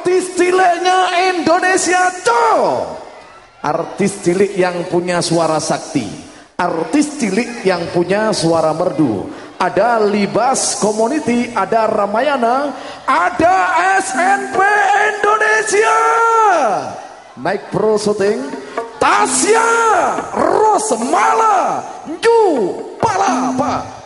artis ciliknya Indonesia cow artis cilik yang punya suara sakti artis cilik yang punya suara merdu ada Libas Community, ada Ramayana, ada SNP Indonesia. Naik pro syuting, Tasya Rosmala, Ju Palapa.